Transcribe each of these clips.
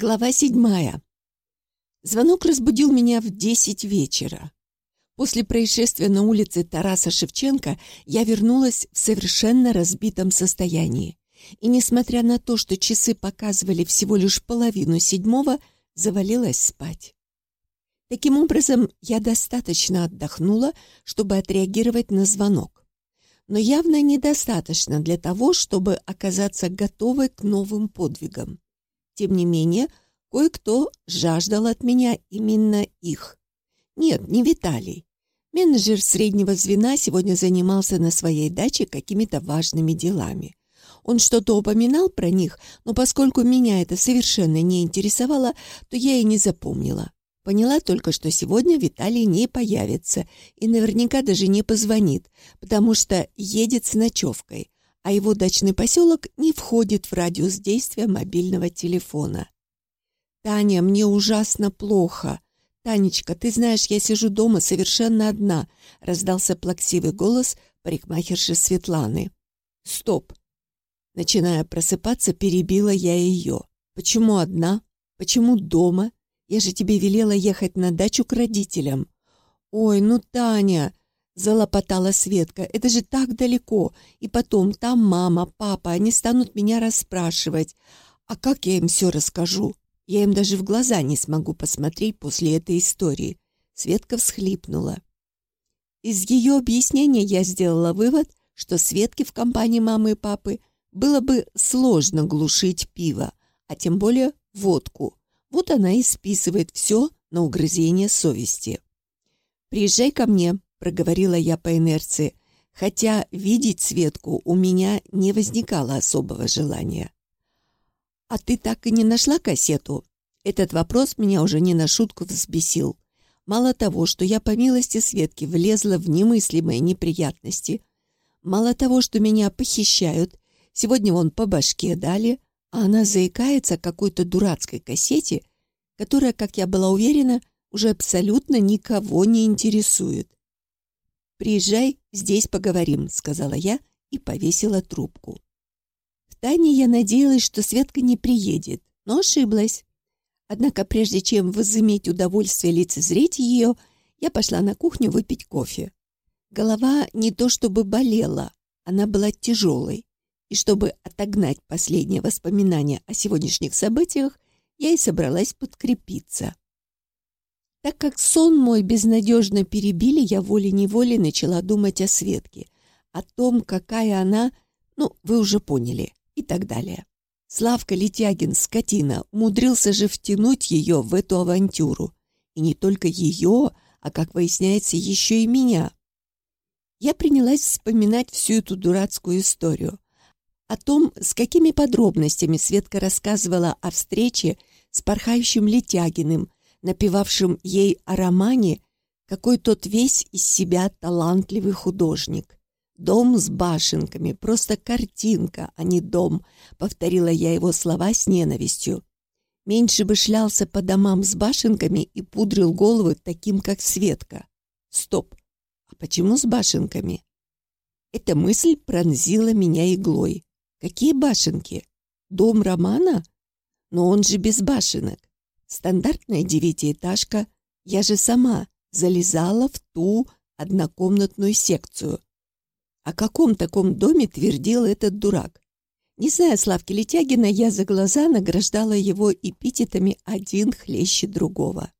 Глава седьмая. Звонок разбудил меня в десять вечера. После происшествия на улице Тараса Шевченко я вернулась в совершенно разбитом состоянии. И, несмотря на то, что часы показывали всего лишь половину седьмого, завалилась спать. Таким образом, я достаточно отдохнула, чтобы отреагировать на звонок. Но явно недостаточно для того, чтобы оказаться готовой к новым подвигам. Тем не менее, кое-кто жаждал от меня именно их. Нет, не Виталий. Менеджер среднего звена сегодня занимался на своей даче какими-то важными делами. Он что-то упоминал про них, но поскольку меня это совершенно не интересовало, то я и не запомнила. Поняла только, что сегодня Виталий не появится и наверняка даже не позвонит, потому что едет с ночевкой, а его дачный поселок не входит в радиус действия мобильного телефона. «Таня, мне ужасно плохо. Танечка, ты знаешь, я сижу дома совершенно одна», — раздался плаксивый голос парикмахерши Светланы. «Стоп!» Начиная просыпаться, перебила я ее. «Почему одна? Почему дома? Я же тебе велела ехать на дачу к родителям». «Ой, ну, Таня!» Залопотала Светка. «Это же так далеко. И потом, там мама, папа, они станут меня расспрашивать. А как я им все расскажу? Я им даже в глаза не смогу посмотреть после этой истории». Светка всхлипнула. Из ее объяснения я сделала вывод, что Светке в компании мамы и папы было бы сложно глушить пиво, а тем более водку. Вот она и списывает все на угрызение совести. «Приезжай ко мне», — проговорила я по инерции, хотя видеть Светку у меня не возникало особого желания. «А ты так и не нашла кассету?» Этот вопрос меня уже не на шутку взбесил. Мало того, что я по милости Светки влезла в немыслимые неприятности, мало того, что меня похищают, сегодня вон по башке дали, а она заикается о какой-то дурацкой кассете, которая, как я была уверена, уже абсолютно никого не интересует. «Приезжай, здесь поговорим», — сказала я и повесила трубку. В тайне я надеялась, что Светка не приедет, но ошиблась. Однако прежде чем возыметь удовольствие лицезреть ее, я пошла на кухню выпить кофе. Голова не то чтобы болела, она была тяжелой. И чтобы отогнать последние воспоминания о сегодняшних событиях, я и собралась подкрепиться. Так как сон мой безнадежно перебили, я волей-неволей начала думать о Светке, о том, какая она, ну, вы уже поняли, и так далее. Славка Летягин, скотина, умудрился же втянуть ее в эту авантюру. И не только ее, а, как выясняется, еще и меня. Я принялась вспоминать всю эту дурацкую историю. О том, с какими подробностями Светка рассказывала о встрече с порхающим Летягиным, напевавшим ей о романе, какой тот весь из себя талантливый художник. «Дом с башенками, просто картинка, а не дом», — повторила я его слова с ненавистью. Меньше бы шлялся по домам с башенками и пудрил головы таким, как Светка. Стоп, а почему с башенками? Эта мысль пронзила меня иглой. Какие башенки? Дом Романа? Но он же без башенок. Стандартная девятиэтажка. Я же сама залезала в ту однокомнатную секцию. О каком таком доме твердил этот дурак? Не зная Славки Летягина, я за глаза награждала его эпитетами один хлеще другого.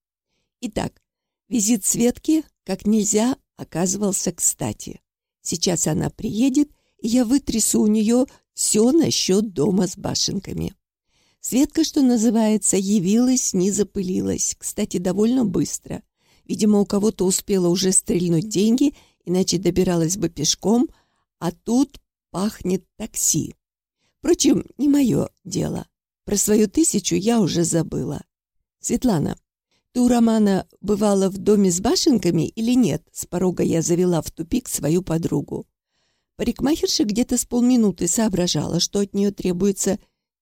Итак, визит Светки как нельзя оказывался кстати. Сейчас она приедет, и я вытрясу у нее все насчет дома с башенками. Светка, что называется, явилась, не запылилась. Кстати, довольно быстро. Видимо, у кого-то успела уже стрельнуть деньги, иначе добиралась бы пешком, а тут пахнет такси. Впрочем, не мое дело. Про свою тысячу я уже забыла. Светлана, ты у Романа бывала в доме с башенками или нет? С порога я завела в тупик свою подругу. Парикмахерша где-то с полминуты соображала, что от нее требуется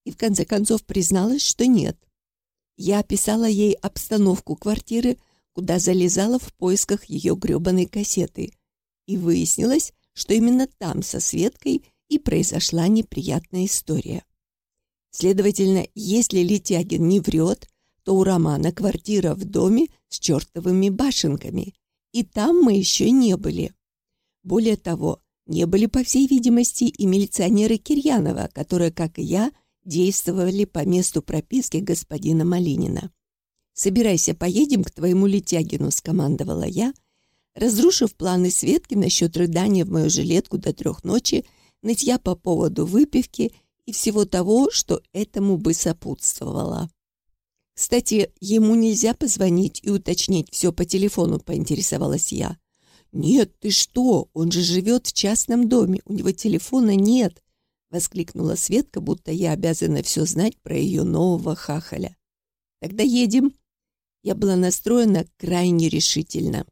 и в конце концов призналась, что нет. Я описала ей обстановку квартиры, куда залезала в поисках ее гребаной кассеты, и выяснилось, что именно там со Светкой и произошла неприятная история. Следовательно, если Летягин не врет, то у Романа квартира в доме с чертовыми башенками. И там мы еще не были. Более того, не были, по всей видимости, и милиционеры Кирьянова, которые, как и я, действовали по месту прописки господина Малинина. «Собирайся, поедем к твоему Летягину», — скомандовала я, разрушив планы Светки насчет рыдания в мою жилетку до трех ночи, нытья по поводу выпивки и всего того, что этому бы сопутствовало. Кстати, ему нельзя позвонить и уточнить все по телефону, поинтересовалась я. «Нет, ты что? Он же живет в частном доме, у него телефона нет!» Воскликнула Светка, будто я обязана все знать про ее нового хахаля. «Тогда едем!» Я была настроена крайне решительно.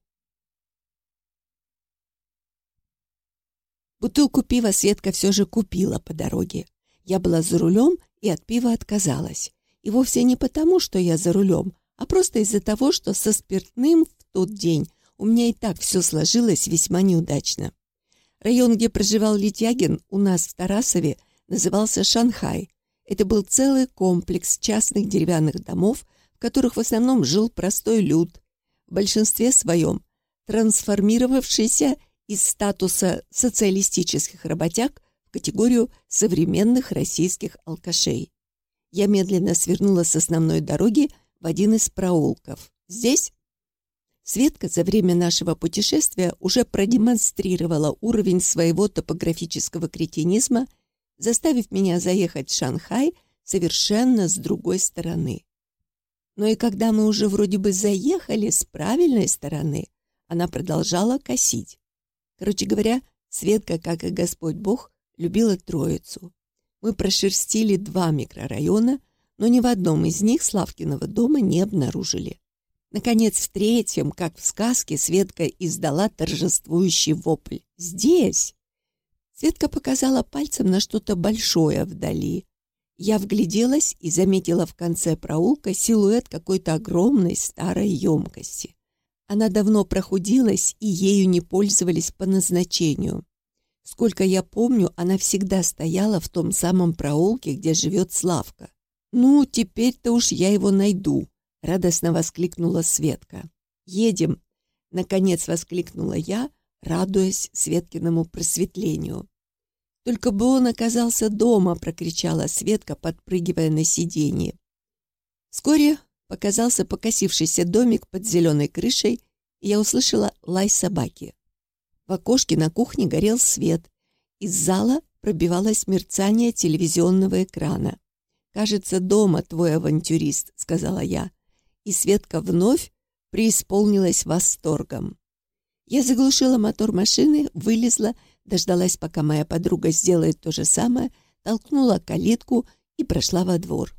Бутылку пива Светка все же купила по дороге. Я была за рулем и от пива отказалась. И вовсе не потому, что я за рулем, а просто из-за того, что со спиртным в тот день у меня и так все сложилось весьма неудачно. Район, где проживал Литягин, у нас в Тарасове, назывался Шанхай. Это был целый комплекс частных деревянных домов, в которых в основном жил простой люд, в большинстве своем трансформировавшийся из статуса социалистических работяг в категорию современных российских алкашей. Я медленно свернула с основной дороги в один из проулков. Здесь Светка за время нашего путешествия уже продемонстрировала уровень своего топографического кретинизма, заставив меня заехать в Шанхай совершенно с другой стороны. Но и когда мы уже вроде бы заехали с правильной стороны, она продолжала косить. Короче говоря, Светка, как и Господь Бог, любила Троицу. Мы прошерстили два микрорайона, но ни в одном из них Славкиного дома не обнаружили. Наконец, в третьем, как в сказке, Светка издала торжествующий вопль. «Здесь!» Светка показала пальцем на что-то большое вдали. Я вгляделась и заметила в конце проулка силуэт какой-то огромной старой емкости. Она давно прохудилась, и ею не пользовались по назначению. Сколько я помню, она всегда стояла в том самом проулке, где живет Славка. «Ну, теперь-то уж я его найду», радостно воскликнула Светка. «Едем!» — наконец воскликнула я, радуясь Светкиному просветлению. «Только бы он оказался дома!» — прокричала Светка, подпрыгивая на сиденье. Вскоре показался покосившийся домик под зеленой крышей, и я услышала лай собаки. В окошке на кухне горел свет. Из зала пробивалось мерцание телевизионного экрана. «Кажется, дома твой авантюрист», — сказала я и Светка вновь преисполнилась восторгом. Я заглушила мотор машины, вылезла, дождалась, пока моя подруга сделает то же самое, толкнула калитку и прошла во двор.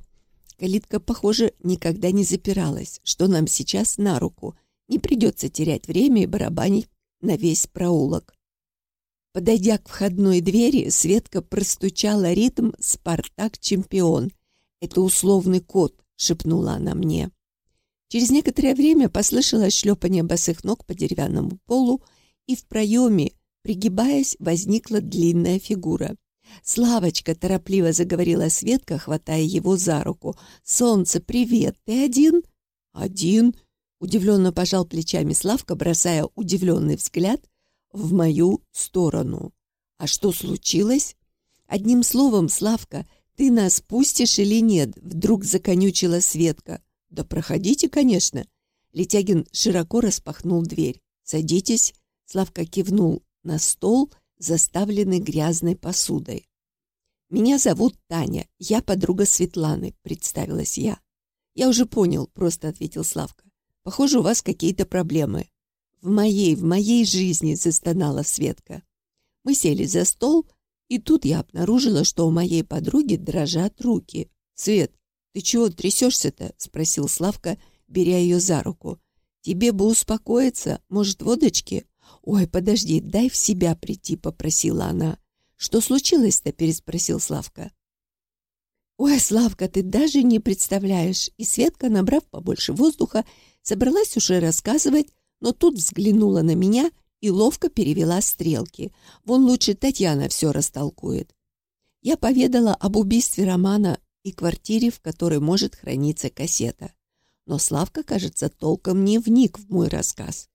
Калитка, похоже, никогда не запиралась, что нам сейчас на руку. Не придется терять время и барабанить на весь проулок. Подойдя к входной двери, Светка простучала ритм «Спартак-чемпион». «Это условный код», — шепнула она мне. Через некоторое время послышалось шлепание босых ног по деревянному полу, и в проеме, пригибаясь, возникла длинная фигура. «Славочка!» — торопливо заговорила Светка, хватая его за руку. «Солнце, привет! Ты один?» «Один!» — удивленно пожал плечами Славка, бросая удивленный взгляд в мою сторону. «А что случилось?» «Одним словом, Славка, ты нас пустишь или нет?» — вдруг законючила Светка. «Да проходите, конечно». Летягин широко распахнул дверь. «Садитесь». Славка кивнул на стол, заставленный грязной посудой. «Меня зовут Таня, я подруга Светланы», — представилась я. «Я уже понял», — просто ответил Славка. «Похоже, у вас какие-то проблемы». «В моей, в моей жизни», — застонала Светка. Мы сели за стол, и тут я обнаружила, что у моей подруги дрожат руки. «Свет, «Ты чего трясешься-то?» — спросил Славка, беря ее за руку. «Тебе бы успокоиться. Может, водочки?» «Ой, подожди, дай в себя прийти», — попросила она. «Что случилось-то?» — переспросил Славка. «Ой, Славка, ты даже не представляешь!» И Светка, набрав побольше воздуха, собралась уже рассказывать, но тут взглянула на меня и ловко перевела стрелки. Вон лучше Татьяна все растолкует. Я поведала об убийстве Романа и квартире, в которой может храниться кассета. Но Славка, кажется, толком не вник в мой рассказ.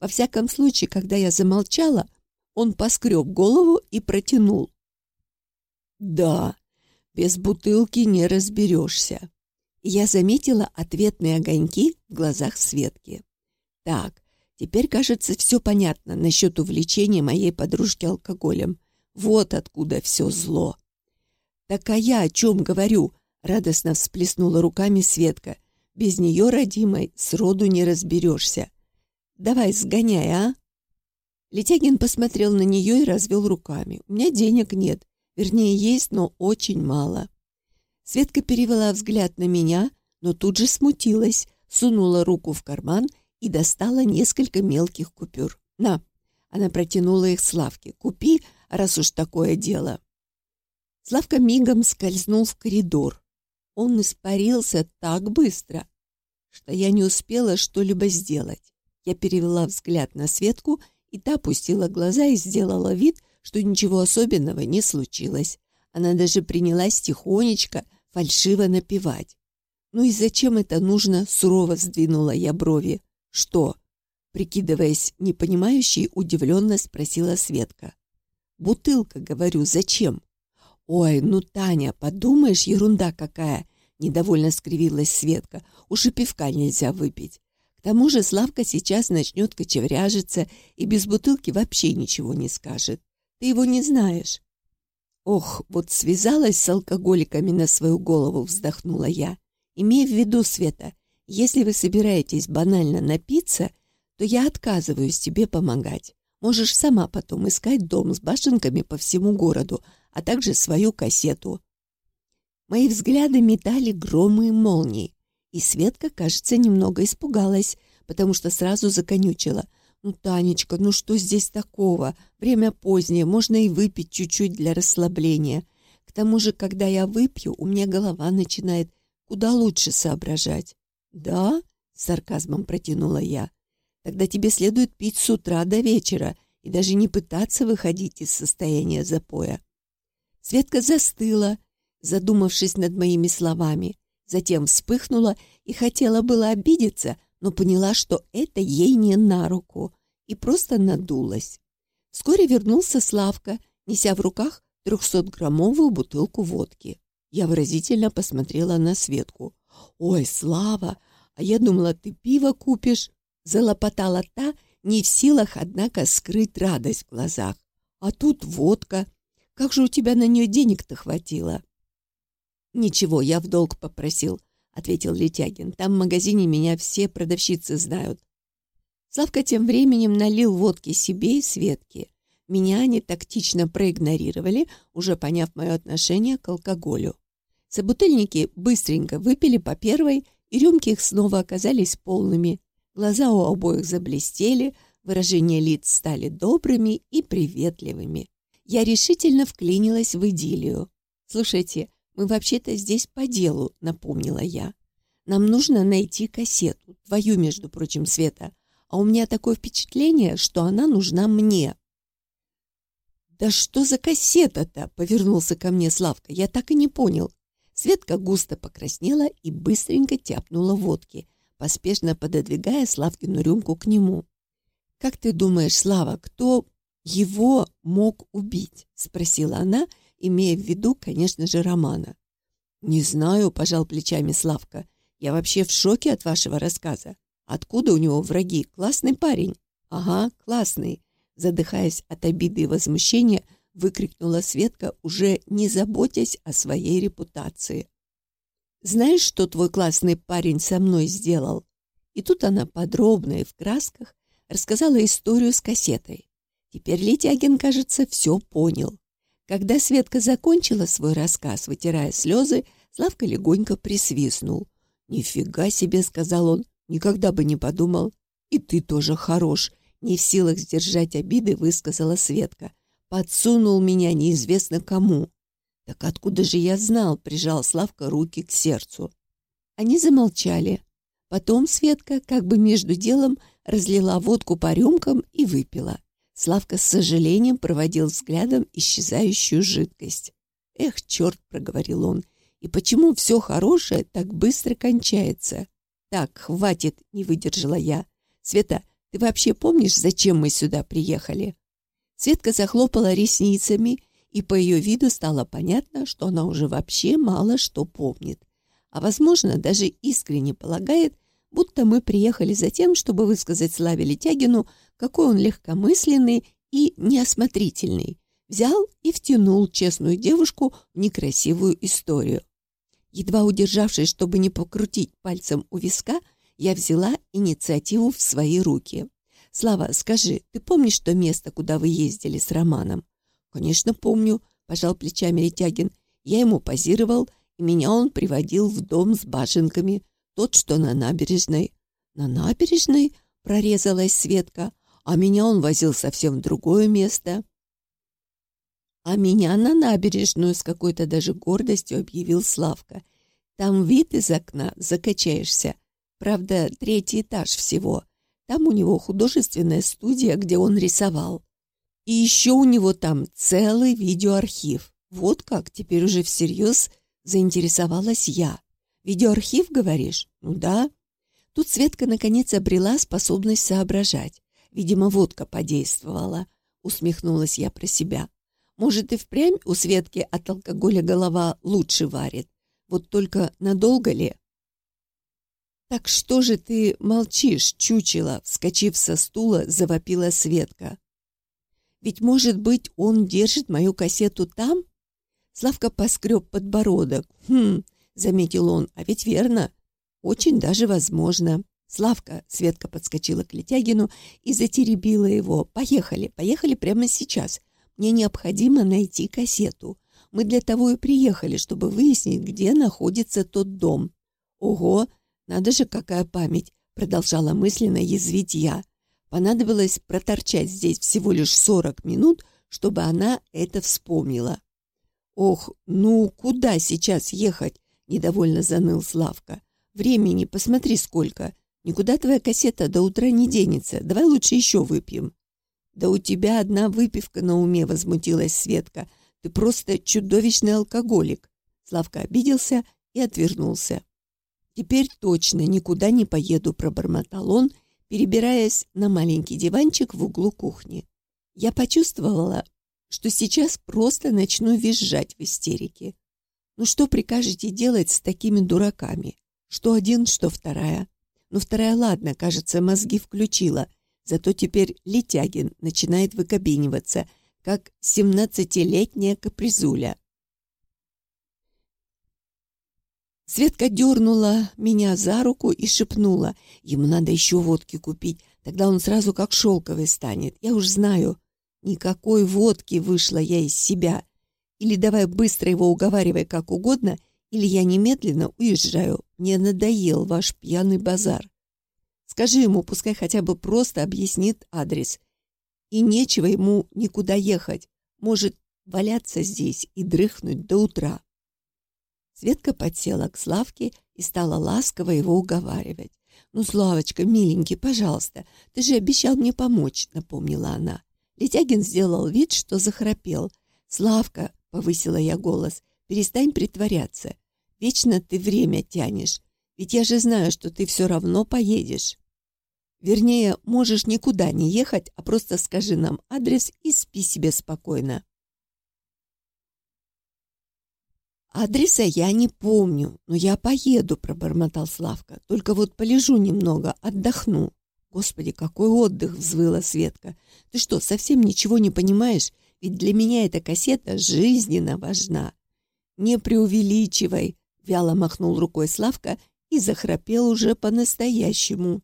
Во всяком случае, когда я замолчала, он поскреб голову и протянул. «Да, без бутылки не разберешься». Я заметила ответные огоньки в глазах Светки. «Так, теперь, кажется, все понятно насчет увлечения моей подружки алкоголем. Вот откуда все зло». «Так а я о чем говорю?» — радостно всплеснула руками Светка. «Без нее, родимой, сроду не разберешься. Давай, сгоняй, а?» Летягин посмотрел на нее и развел руками. «У меня денег нет. Вернее, есть, но очень мало». Светка перевела взгляд на меня, но тут же смутилась, сунула руку в карман и достала несколько мелких купюр. «На!» Она протянула их Славке. «Купи, раз уж такое дело». Славка мигом скользнул в коридор. Он испарился так быстро, что я не успела что-либо сделать. Я перевела взгляд на Светку, и та опустила глаза и сделала вид, что ничего особенного не случилось. Она даже принялась тихонечко, фальшиво напевать. «Ну и зачем это нужно?» — сурово сдвинула я брови. «Что?» — прикидываясь непонимающей, удивленно спросила Светка. «Бутылка, говорю, зачем?» «Ой, ну, Таня, подумаешь, ерунда какая!» Недовольно скривилась Светка. «Уж и пивка нельзя выпить. К тому же Славка сейчас начнет кочевряжиться и без бутылки вообще ничего не скажет. Ты его не знаешь». «Ох, вот связалась с алкоголиками на свою голову», вздохнула я. «Имей в виду, Света, если вы собираетесь банально напиться, то я отказываюсь тебе помогать. Можешь сама потом искать дом с башенками по всему городу, а также свою кассету. Мои взгляды метали громы и молнии, и Светка, кажется, немного испугалась, потому что сразу законючила. «Ну, Танечка, ну что здесь такого? Время позднее, можно и выпить чуть-чуть для расслабления. К тому же, когда я выпью, у меня голова начинает куда лучше соображать». «Да?» — с сарказмом протянула я. «Тогда тебе следует пить с утра до вечера и даже не пытаться выходить из состояния запоя. Светка застыла, задумавшись над моими словами, затем вспыхнула и хотела было обидеться, но поняла, что это ей не на руку, и просто надулась. Вскоре вернулся Славка, неся в руках трехсотграммовую бутылку водки. Я выразительно посмотрела на Светку. «Ой, Слава, а я думала, ты пиво купишь!» Залопотала та, не в силах, однако, скрыть радость в глазах. «А тут водка!» Как же у тебя на нее денег-то хватило?» «Ничего, я в долг попросил», — ответил Летягин. «Там в магазине меня все продавщицы знают». Славка тем временем налил водки себе и Светке. Меня они тактично проигнорировали, уже поняв мое отношение к алкоголю. Собутыльники быстренько выпили по первой, и рюмки их снова оказались полными. Глаза у обоих заблестели, выражения лиц стали добрыми и приветливыми. Я решительно вклинилась в идиллию. «Слушайте, мы вообще-то здесь по делу», — напомнила я. «Нам нужно найти кассету, твою, между прочим, Света, а у меня такое впечатление, что она нужна мне». «Да что за кассета-то?» — повернулся ко мне Славка. «Я так и не понял». Светка густо покраснела и быстренько тяпнула водки, поспешно пододвигая Славкину рюмку к нему. «Как ты думаешь, Слава, кто его мог убить?» — спросила она, имея в виду, конечно же, Романа. «Не знаю», — пожал плечами Славка. «Я вообще в шоке от вашего рассказа. Откуда у него враги? Классный парень». «Ага, классный», — задыхаясь от обиды и возмущения, выкрикнула Светка, уже не заботясь о своей репутации. «Знаешь, что твой классный парень со мной сделал?» И тут она подробно и в красках рассказала историю с кассетой. Теперь Летягин, кажется, все понял. Когда Светка закончила свой рассказ, вытирая слезы, Славка легонько присвистнул. «Нифига себе!» — сказал он. «Никогда бы не подумал. И ты тоже хорош!» Не в силах сдержать обиды, высказала Светка. «Подсунул меня неизвестно кому». «Так откуда же я знал?» — прижал Славка руки к сердцу. Они замолчали. Потом Светка, как бы между делом, разлила водку по рюмкам и выпила. Славка с сожалением проводил взглядом исчезающую жидкость. «Эх, черт!» — проговорил он. И почему все хорошее так быстро кончается? Так, хватит, не выдержала я. Света, ты вообще помнишь, зачем мы сюда приехали? Светка захлопала ресницами, и по ее виду стало понятно, что она уже вообще мало что помнит. А, возможно, даже искренне полагает, будто мы приехали за тем, чтобы высказать Славе Летягину, какой он легкомысленный и неосмотрительный. Взял и втянул честную девушку в некрасивую историю. Едва удержавшись, чтобы не покрутить пальцем у виска, я взяла инициативу в свои руки. «Слава, скажи, ты помнишь то место, куда вы ездили с Романом?» «Конечно, помню», — пожал плечами Летягин. «Я ему позировал, и меня он приводил в дом с башенками, тот, что на набережной». «На набережной?» — прорезалась Светка. «А меня он возил совсем в другое место». «А меня на набережную с какой-то даже гордостью объявил Славка. Там вид из окна, закачаешься. Правда, третий этаж всего. Там у него художественная студия, где он рисовал. И еще у него там целый видеоархив. Вот как, теперь уже всерьез заинтересовалась я. Видеоархив, говоришь? Ну да. Тут Светка наконец обрела способность соображать. Видимо, водка подействовала. Усмехнулась я про себя. Может, и впрямь у Светки от алкоголя голова лучше варит. Вот только надолго ли? «Так что же ты молчишь, чучело?» Вскочив со стула, завопила Светка. «Ведь, может быть, он держит мою кассету там?» Славка поскреб подбородок. «Хм», — заметил он, — «а ведь верно. Очень даже возможно». Славка, Светка подскочила к Летягину и затеребила его. «Поехали, поехали прямо сейчас. Мне необходимо найти кассету. Мы для того и приехали, чтобы выяснить, где находится тот дом». «Ого, надо же, какая память!» продолжала мысленно язвить я. Понадобилось проторчать здесь всего лишь сорок минут, чтобы она это вспомнила. «Ох, ну куда сейчас ехать?» — недовольно заныл Славка. «Времени, посмотри сколько. Никуда твоя кассета до утра не денется. Давай лучше еще выпьем». «Да у тебя одна выпивка на уме», — возмутилась Светка. «Ты просто чудовищный алкоголик». Славка обиделся и отвернулся. «Теперь точно никуда не поеду», — пробормотал он, перебираясь на маленький диванчик в углу кухни. Я почувствовала, что сейчас просто начну визжать в истерике. Ну что прикажете делать с такими дураками? Что один, что вторая. Ну вторая, ладно, кажется, мозги включила. Зато теперь Летягин начинает выкобениваться, как семнадцатилетняя капризуля. Светка дернула меня за руку и шепнула. Ему надо еще водки купить, тогда он сразу как шелковый станет. Я уж знаю. Никакой водки вышла я из себя. Или давай быстро его уговаривай как угодно, или я немедленно уезжаю. Мне надоел ваш пьяный базар. Скажи ему, пускай хотя бы просто объяснит адрес. И нечего ему никуда ехать. Может валяться здесь и дрыхнуть до утра. Светка подсела к Славке и стала ласково его уговаривать. «Ну, Славочка, миленький, пожалуйста, ты же обещал мне помочь», — напомнила она. Летягин сделал вид, что захрапел. «Славка», — повысила я голос, — «перестань притворяться. Вечно ты время тянешь, ведь я же знаю, что ты все равно поедешь. Вернее, можешь никуда не ехать, а просто скажи нам адрес и спи себе спокойно». «Адреса я не помню, но я поеду», — пробормотал Славка. «Только вот полежу немного, отдохну». «Господи, какой отдых!» — взвыла Светка. «Ты что, совсем ничего не понимаешь? Ведь для меня эта кассета жизненно важна». «Не преувеличивай!» — вяло махнул рукой Славка и захрапел уже по-настоящему.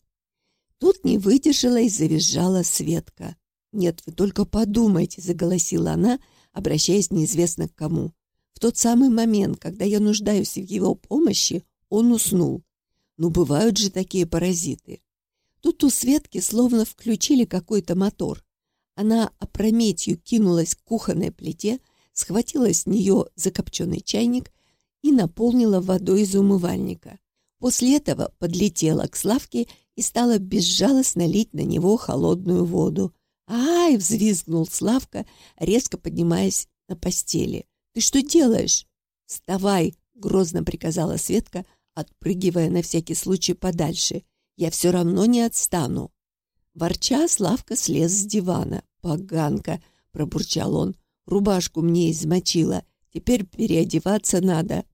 Тут не выдержала и завизжала Светка. «Нет, вы только подумайте», — заголосила она, обращаясь неизвестно к кому. В тот самый момент, когда я нуждаюсь в его помощи, он уснул. Ну, бывают же такие паразиты. Тут у Светки словно включили какой-то мотор. Она опрометью кинулась к кухонной плите, схватила с нее закопченный чайник и наполнила водой из умывальника. После этого подлетела к Славке и стала безжалостно лить на него холодную воду. «Ай!» — взвизгнул Славка, резко поднимаясь на постели. «Ты что делаешь?» «Вставай!» — грозно приказала Светка, отпрыгивая на всякий случай подальше. «Я все равно не отстану». Ворча, Славка слез с дивана. «Поганка!» — пробурчал он. «Рубашку мне измочила. Теперь переодеваться надо».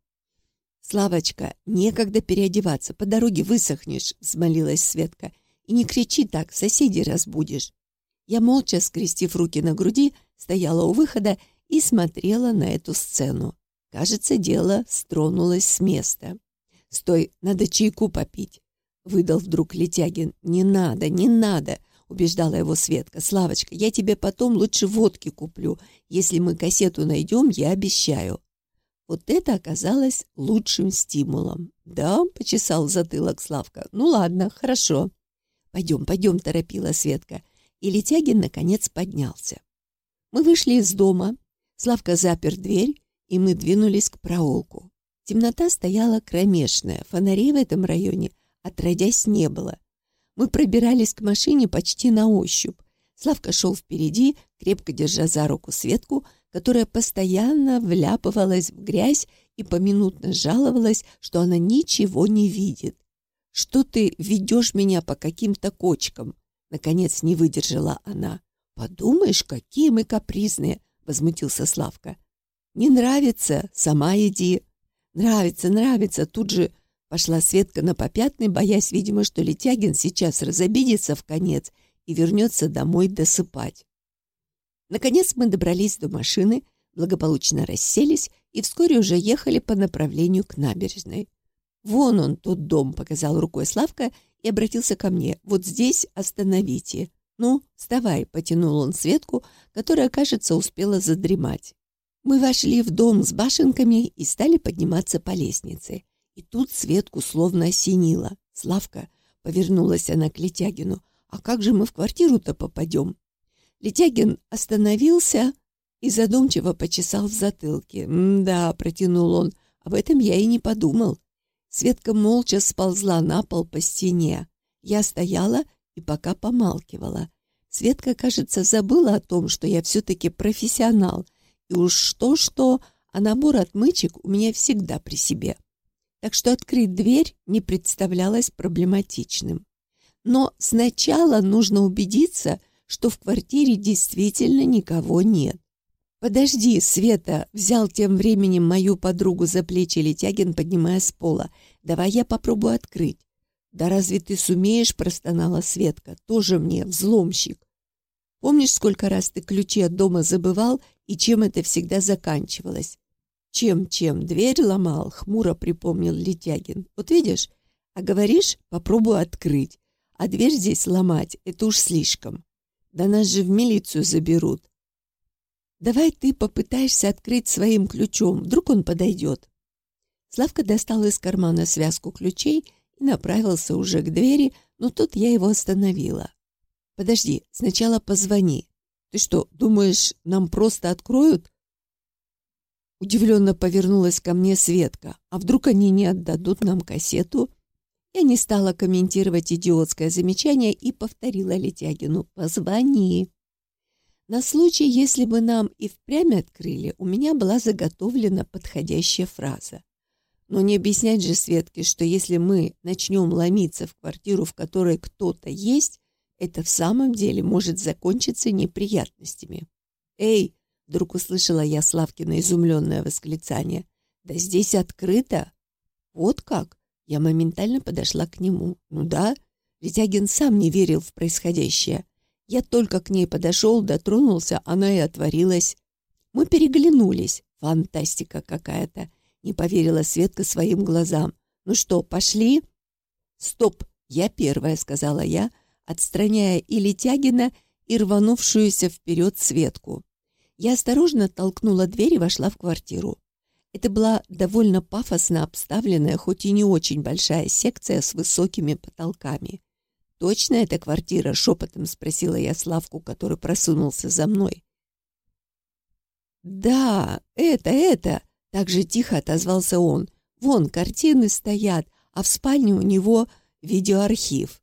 «Славочка, некогда переодеваться. По дороге высохнешь», — взмолилась Светка. «И не кричи так, соседей разбудишь». Я молча, скрестив руки на груди, стояла у выхода и смотрела на эту сцену. Кажется, дело стронулось с места. «Стой, надо чайку попить», — выдал вдруг Летягин. «Не надо, не надо», — убеждала его Светка. «Славочка, я тебе потом лучше водки куплю. Если мы кассету найдем, я обещаю». Вот это оказалось лучшим стимулом. «Да», — почесал затылок Славка. «Ну ладно, хорошо». «Пойдем, пойдем», — торопила Светка. И Летягин, наконец, поднялся. Мы вышли из дома. Славка запер дверь, и мы двинулись к проулку. Темнота стояла кромешная, фонарей в этом районе отродясь не было. Мы пробирались к машине почти на ощупь. Славка шел впереди, крепко держа за руку Светку, которая постоянно вляпывалась в грязь и поминутно жаловалась, что она ничего не видит. «Что ты ведешь меня по каким-то кочкам?» Наконец не выдержала она. «Подумаешь, какие мы капризные!» — возмутился Славка. «Не нравится? Сама иди!» «Нравится, нравится!» Тут же пошла Светка на попятный, боясь, видимо, что Летягин сейчас разобидится в конец и вернется домой досыпать. Наконец мы добрались до машины, благополучно расселись и вскоре уже ехали по направлению к набережной. «Вон он, тот дом», — показал рукой Славка и обратился ко мне. «Вот здесь остановите». «Ну, вставай», — потянул он Светку, которая, кажется, успела задремать. Мы вошли в дом с башенками и стали подниматься по лестнице. И тут Светку словно осенило. «Славка», — повернулась она к Летягину, «а как же мы в квартиру-то попадем?» Летягин остановился и задумчиво почесал в затылке. «Да», — протянул он, — «об этом я и не подумал». Светка молча сползла на пол по стене. Я стояла и пока помалкивала. Светка, кажется, забыла о том, что я все-таки профессионал — и уж что-что, а набор отмычек у меня всегда при себе. Так что открыть дверь не представлялось проблематичным. Но сначала нужно убедиться, что в квартире действительно никого нет. «Подожди, Света!» — взял тем временем мою подругу за плечи Летягин, поднимая с пола. «Давай я попробую открыть». «Да разве ты сумеешь?» — простонала Светка. «Тоже мне, взломщик». «Помнишь, сколько раз ты ключи от дома забывал и чем это всегда заканчивалось. Чем-чем дверь ломал, хмуро припомнил Летягин. Вот видишь, а говоришь, попробую открыть. А дверь здесь ломать — это уж слишком. Да нас же в милицию заберут. Давай ты попытаешься открыть своим ключом, вдруг он подойдет. Славка достал из кармана связку ключей и направился уже к двери, но тут я его остановила. «Подожди, сначала позвони. Ты что, думаешь, нам просто откроют? Удивленно повернулась ко мне Светка. А вдруг они не отдадут нам кассету? Я не стала комментировать идиотское замечание и повторила Летягину. «Позвони». На случай, если бы нам и впрямь открыли, у меня была заготовлена подходящая фраза. Но не объяснять же Светке, что если мы начнем ломиться в квартиру, в которой кто-то есть, это в самом деле может закончиться неприятностями. «Эй!» — вдруг услышала я Славкина изумленное восклицание. «Да здесь открыто!» «Вот как?» Я моментально подошла к нему. «Ну да». Летягин сам не верил в происходящее. Я только к ней подошел, дотронулся, она и отворилась. Мы переглянулись. Фантастика какая-то. Не поверила Светка своим глазам. «Ну что, пошли?» «Стоп, я первая», — сказала я, отстраняя и Летягина, и рванувшуюся вперед Светку. Я осторожно толкнула дверь и вошла в квартиру. Это была довольно пафосно обставленная, хоть и не очень большая секция с высокими потолками. «Точно эта квартира?» — шепотом спросила я Славку, который просунулся за мной. «Да, это, это!» — так же тихо отозвался он. «Вон, картины стоят, а в спальне у него видеоархив».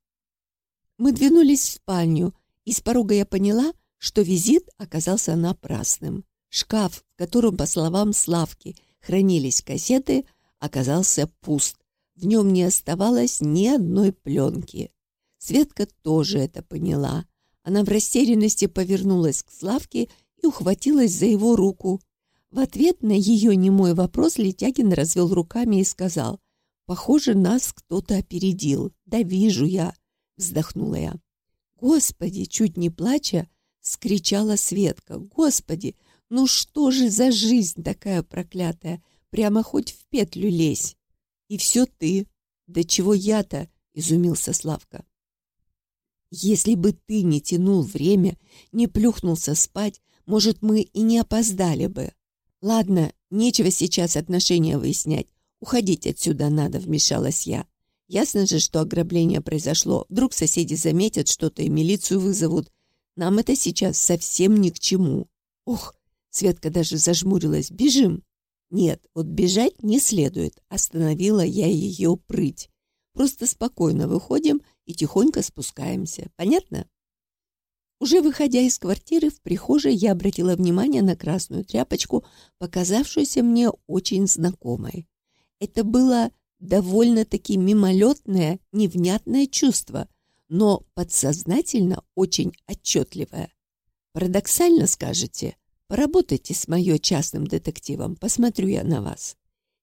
Мы двинулись в спальню, и с порога я поняла, что визит оказался напрасным. Шкаф, в котором, по словам Славки, хранились кассеты, оказался пуст. В нем не оставалось ни одной пленки. Светка тоже это поняла. Она в растерянности повернулась к Славке и ухватилась за его руку. В ответ на ее немой вопрос Летягин развел руками и сказал, «Похоже, нас кто-то опередил. Да вижу я», — вздохнула я. «Господи!» — чуть не плача, скричала Светка. «Господи! Ну что же за жизнь такая проклятая? Прямо хоть в петлю лезь!» «И все ты!» «Да чего я-то?» — изумился Славка. «Если бы ты не тянул время, не плюхнулся спать, может, мы и не опоздали бы. Ладно, нечего сейчас отношения выяснять. Уходить отсюда надо», — вмешалась я. «Ясно же, что ограбление произошло. Вдруг соседи заметят что-то и милицию вызовут. Нам это сейчас совсем ни к чему». «Ох!» — Светка даже зажмурилась. «Бежим!» «Нет, вот бежать не следует», — остановила я ее прыть. «Просто спокойно выходим и тихонько спускаемся. Понятно?» Уже выходя из квартиры, в прихожей я обратила внимание на красную тряпочку, показавшуюся мне очень знакомой. Это было довольно-таки мимолетное, невнятное чувство, но подсознательно очень отчетливое. Парадоксально скажете, поработайте с моё частным детективом, посмотрю я на вас.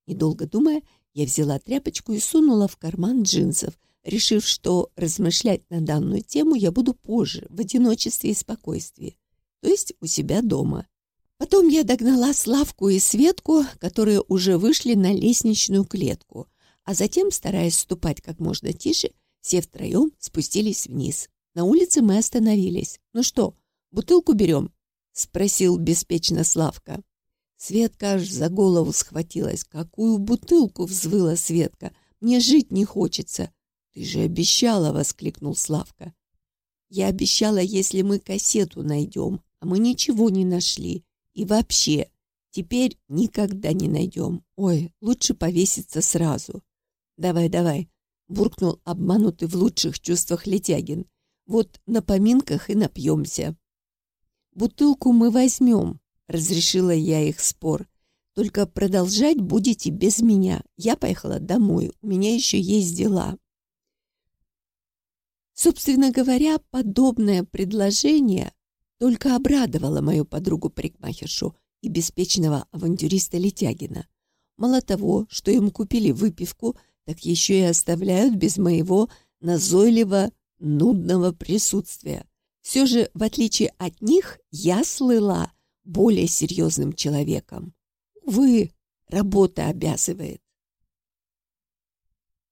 Недолго думая, я взяла тряпочку и сунула в карман джинсов, решив, что размышлять на данную тему я буду позже, в одиночестве и спокойствии, то есть у себя дома. Потом я догнала Славку и Светку, которые уже вышли на лестничную клетку, а затем, стараясь ступать как можно тише, все втроем спустились вниз. На улице мы остановились. «Ну что, бутылку берем?» — спросил беспечно Славка. Светка аж за голову схватилась. «Какую бутылку?» — взвыла Светка. «Мне жить не хочется». «Ты же обещала!» — воскликнул Славка. «Я обещала, если мы кассету найдем, а мы ничего не нашли. И вообще, теперь никогда не найдем. Ой, лучше повеситься сразу». «Давай, давай!» — буркнул обманутый в лучших чувствах Летягин. «Вот на поминках и напьемся». «Бутылку мы возьмем», — разрешила я их спор. «Только продолжать будете без меня. Я поехала домой, у меня еще есть дела». Собственно говоря, подобное предложение только обрадовало мою подругу-парикмахершу и беспечного авантюриста Летягина. Мало того, что им купили выпивку, так еще и оставляют без моего назойливо нудного присутствия. Все же, в отличие от них, я слыла более серьезным человеком. Увы, работа обязывает.